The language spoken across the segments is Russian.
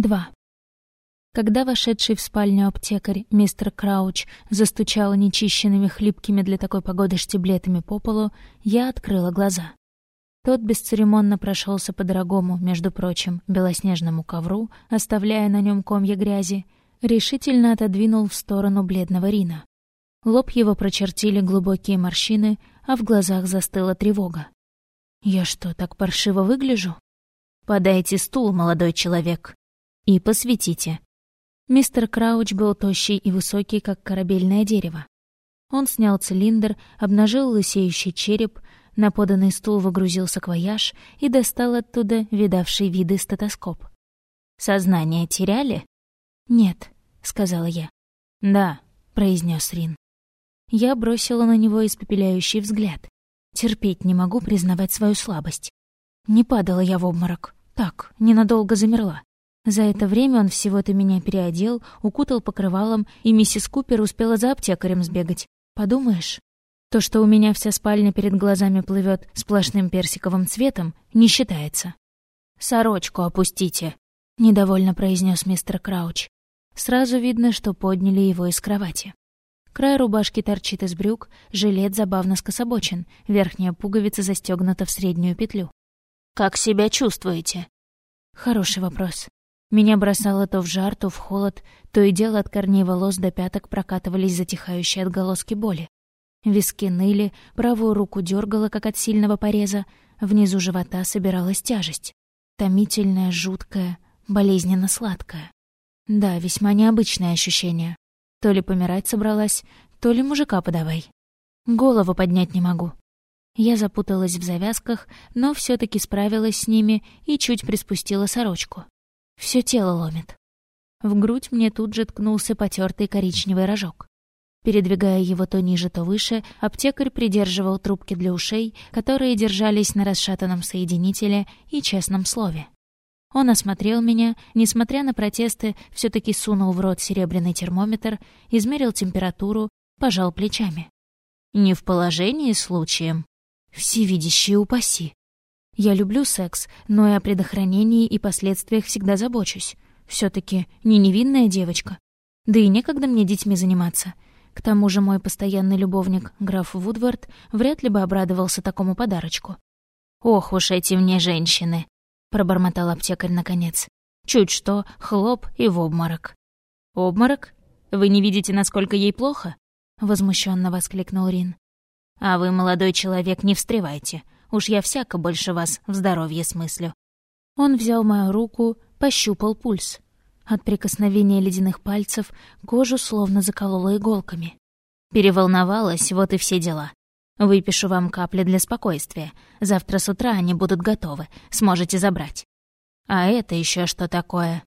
2. Когда вошедший в спальню аптекарь мистер Крауч застучал нечищенными хлипкими для такой погоды штиблетами по полу, я открыла глаза. Тот бесцеремонно прошелся по дорогому, между прочим, белоснежному ковру, оставляя на нем комья грязи, решительно отодвинул в сторону бледного Рина. Лоб его прочертили глубокие морщины, а в глазах застыла тревога. «Я что, так паршиво выгляжу?» «Подайте стул, молодой человек», и посветите». Мистер Крауч был тощий и высокий, как корабельное дерево. Он снял цилиндр, обнажил лысеющий череп, на поданный стул выгрузил саквояж и достал оттуда видавший виды стетоскоп. «Сознание теряли?» «Нет», — сказала я. «Да», — произнес Рин. Я бросила на него испепеляющий взгляд. Терпеть не могу признавать свою слабость. Не падала я в обморок. Так, ненадолго замерла. За это время он всего-то меня переодел, укутал покрывалом, и миссис Купер успела за аптекарем сбегать. Подумаешь? То, что у меня вся спальня перед глазами плывет сплошным персиковым цветом, не считается. «Сорочку опустите», — недовольно произнес мистер Крауч. Сразу видно, что подняли его из кровати. Край рубашки торчит из брюк, жилет забавно скособочен, верхняя пуговица застегнута в среднюю петлю. «Как себя чувствуете?» Хороший вопрос. Меня бросало то в жар, то в холод, то и дело от корней волос до пяток прокатывались затихающие отголоски боли. Виски ныли, правую руку дергала, как от сильного пореза, внизу живота собиралась тяжесть. Томительная, жуткая, болезненно сладкая. Да, весьма необычное ощущение. То ли помирать собралась, то ли мужика подавай. Голову поднять не могу. Я запуталась в завязках, но все таки справилась с ними и чуть приспустила сорочку. Всё тело ломит. В грудь мне тут же ткнулся потертый коричневый рожок. Передвигая его то ниже, то выше, аптекарь придерживал трубки для ушей, которые держались на расшатанном соединителе и честном слове. Он осмотрел меня, несмотря на протесты, все таки сунул в рот серебряный термометр, измерил температуру, пожал плечами. «Не в положении случаем?» «Всевидящие упаси!» Я люблю секс, но и о предохранении и последствиях всегда забочусь. все таки не невинная девочка. Да и некогда мне детьми заниматься. К тому же мой постоянный любовник, граф Вудвард, вряд ли бы обрадовался такому подарочку. «Ох уж эти мне женщины!» — пробормотал аптекарь наконец. «Чуть что, хлоп и в обморок». «Обморок? Вы не видите, насколько ей плохо?» — возмущенно воскликнул Рин. «А вы, молодой человек, не встревайте. Уж я всяко больше вас в здоровье смыслю». Он взял мою руку, пощупал пульс. От прикосновения ледяных пальцев кожу словно заколола иголками. Переволновалась, вот и все дела. Выпишу вам капли для спокойствия. Завтра с утра они будут готовы, сможете забрать. А это еще что такое?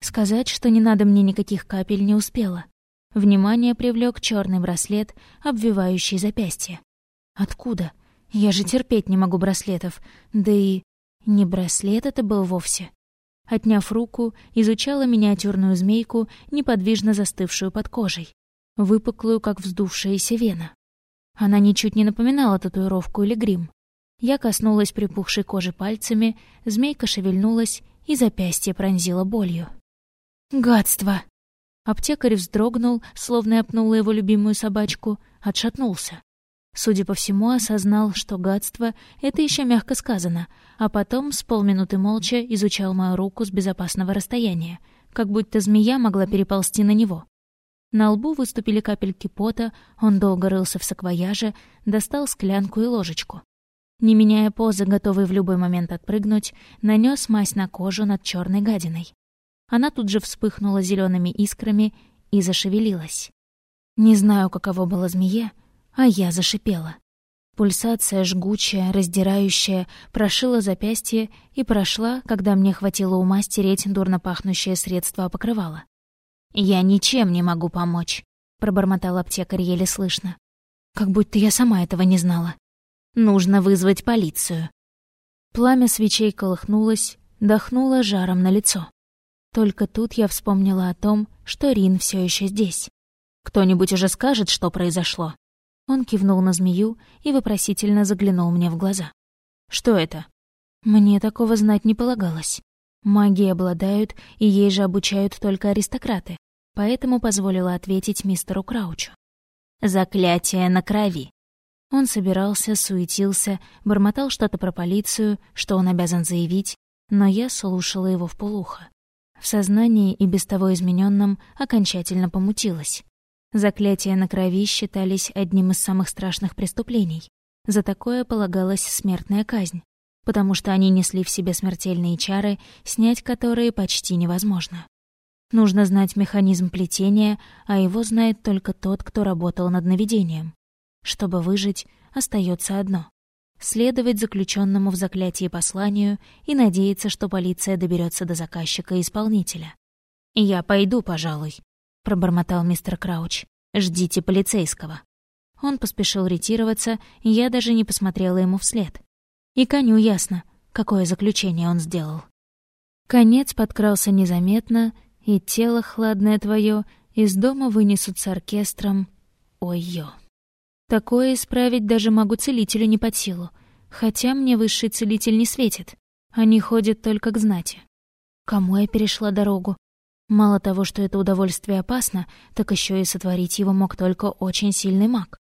Сказать, что не надо мне никаких капель, не успела. Внимание привлек черный браслет, обвивающий запястье. Откуда? Я же терпеть не могу браслетов. Да и не браслет это был вовсе. Отняв руку, изучала миниатюрную змейку, неподвижно застывшую под кожей, выпуклую, как вздувшаяся вена. Она ничуть не напоминала татуировку или грим. Я коснулась припухшей кожи пальцами, змейка шевельнулась и запястье пронзила болью. «Гадство!» Аптекарь вздрогнул, словно опнула его любимую собачку, отшатнулся. Судя по всему, осознал, что гадство — это еще мягко сказано, а потом с полминуты молча изучал мою руку с безопасного расстояния, как будто змея могла переползти на него. На лбу выступили капельки пота, он долго рылся в саквояже, достал склянку и ложечку. Не меняя позы, готовый в любой момент отпрыгнуть, нанес мазь на кожу над черной гадиной. Она тут же вспыхнула зелеными искрами и зашевелилась. Не знаю, каково было змее, а я зашипела. Пульсация жгучая, раздирающая, прошила запястье и прошла, когда мне хватило ума стереть дурно пахнущее средство покрывала. «Я ничем не могу помочь», — пробормотал аптекарь еле слышно. Как будто я сама этого не знала. «Нужно вызвать полицию». Пламя свечей колыхнулось, дохнуло жаром на лицо. Только тут я вспомнила о том, что Рин все еще здесь. Кто-нибудь уже скажет, что произошло? Он кивнул на змею и вопросительно заглянул мне в глаза. «Что это?» Мне такого знать не полагалось. Магией обладают, и ей же обучают только аристократы, поэтому позволила ответить мистеру Краучу. «Заклятие на крови». Он собирался, суетился, бормотал что-то про полицию, что он обязан заявить, но я слушала его в полухо. В сознании и без того измененном окончательно помутилось. Заклятия на крови считались одним из самых страшных преступлений. За такое полагалась смертная казнь, потому что они несли в себе смертельные чары, снять которые почти невозможно. Нужно знать механизм плетения, а его знает только тот, кто работал над наведением. Чтобы выжить, остается одно — следовать заключенному в заклятии посланию и надеяться, что полиция доберется до заказчика и исполнителя. «Я пойду, пожалуй», — пробормотал мистер Крауч. «Ждите полицейского». Он поспешил ретироваться, я даже не посмотрела ему вслед. И коню ясно, какое заключение он сделал. Конец подкрался незаметно, и тело хладное твое из дома вынесут с оркестром «Ой-ё». Такое исправить даже могу целителю не под силу, хотя мне высший целитель не светит, они ходят только к знати. Кому я перешла дорогу? Мало того, что это удовольствие опасно, так еще и сотворить его мог только очень сильный маг.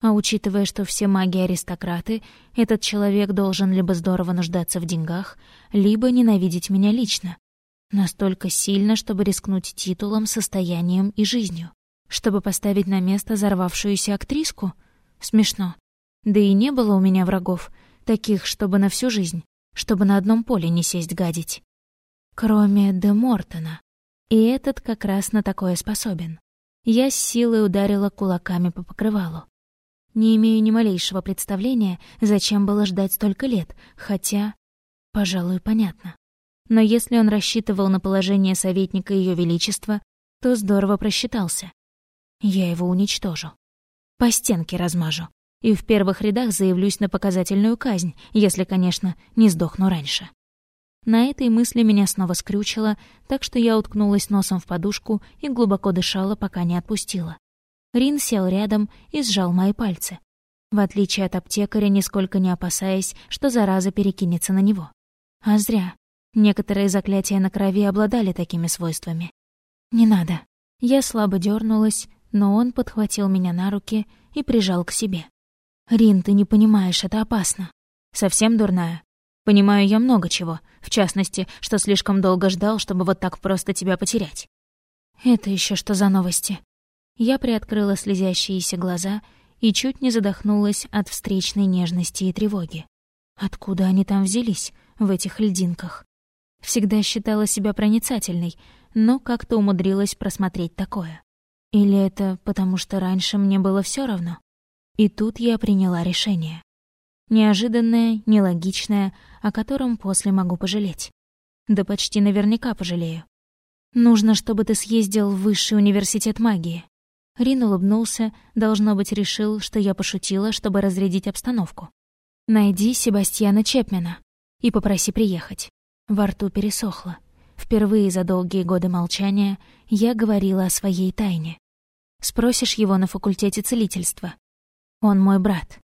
А учитывая, что все маги-аристократы, этот человек должен либо здорово нуждаться в деньгах, либо ненавидеть меня лично. Настолько сильно, чтобы рискнуть титулом, состоянием и жизнью. Чтобы поставить на место взорвавшуюся актриску? Смешно. Да и не было у меня врагов, таких, чтобы на всю жизнь, чтобы на одном поле не сесть гадить. Кроме Де Мортона. И этот как раз на такое способен. Я с силой ударила кулаками по покрывалу. Не имею ни малейшего представления, зачем было ждать столько лет, хотя, пожалуй, понятно. Но если он рассчитывал на положение советника Ее Величества, то здорово просчитался. Я его уничтожу. По стенке размажу. И в первых рядах заявлюсь на показательную казнь, если, конечно, не сдохну раньше. На этой мысли меня снова скрючило, так что я уткнулась носом в подушку и глубоко дышала, пока не отпустила. Рин сел рядом и сжал мои пальцы. В отличие от аптекаря, нисколько не опасаясь, что зараза перекинется на него. А зря. Некоторые заклятия на крови обладали такими свойствами. «Не надо». Я слабо дернулась, но он подхватил меня на руки и прижал к себе. «Рин, ты не понимаешь, это опасно. Совсем дурная. Понимаю я много чего, в частности, что слишком долго ждал, чтобы вот так просто тебя потерять». «Это еще что за новости?» Я приоткрыла слезящиеся глаза и чуть не задохнулась от встречной нежности и тревоги. Откуда они там взялись, в этих льдинках? Всегда считала себя проницательной, но как-то умудрилась просмотреть такое. Или это потому, что раньше мне было все равно? И тут я приняла решение. Неожиданное, нелогичное, о котором после могу пожалеть. Да почти наверняка пожалею. Нужно, чтобы ты съездил в высший университет магии. Рин улыбнулся, должно быть, решил, что я пошутила, чтобы разрядить обстановку. «Найди Себастьяна Чепмена и попроси приехать». Во рту пересохло. Впервые за долгие годы молчания я говорила о своей тайне. Спросишь его на факультете целительства. Он мой брат.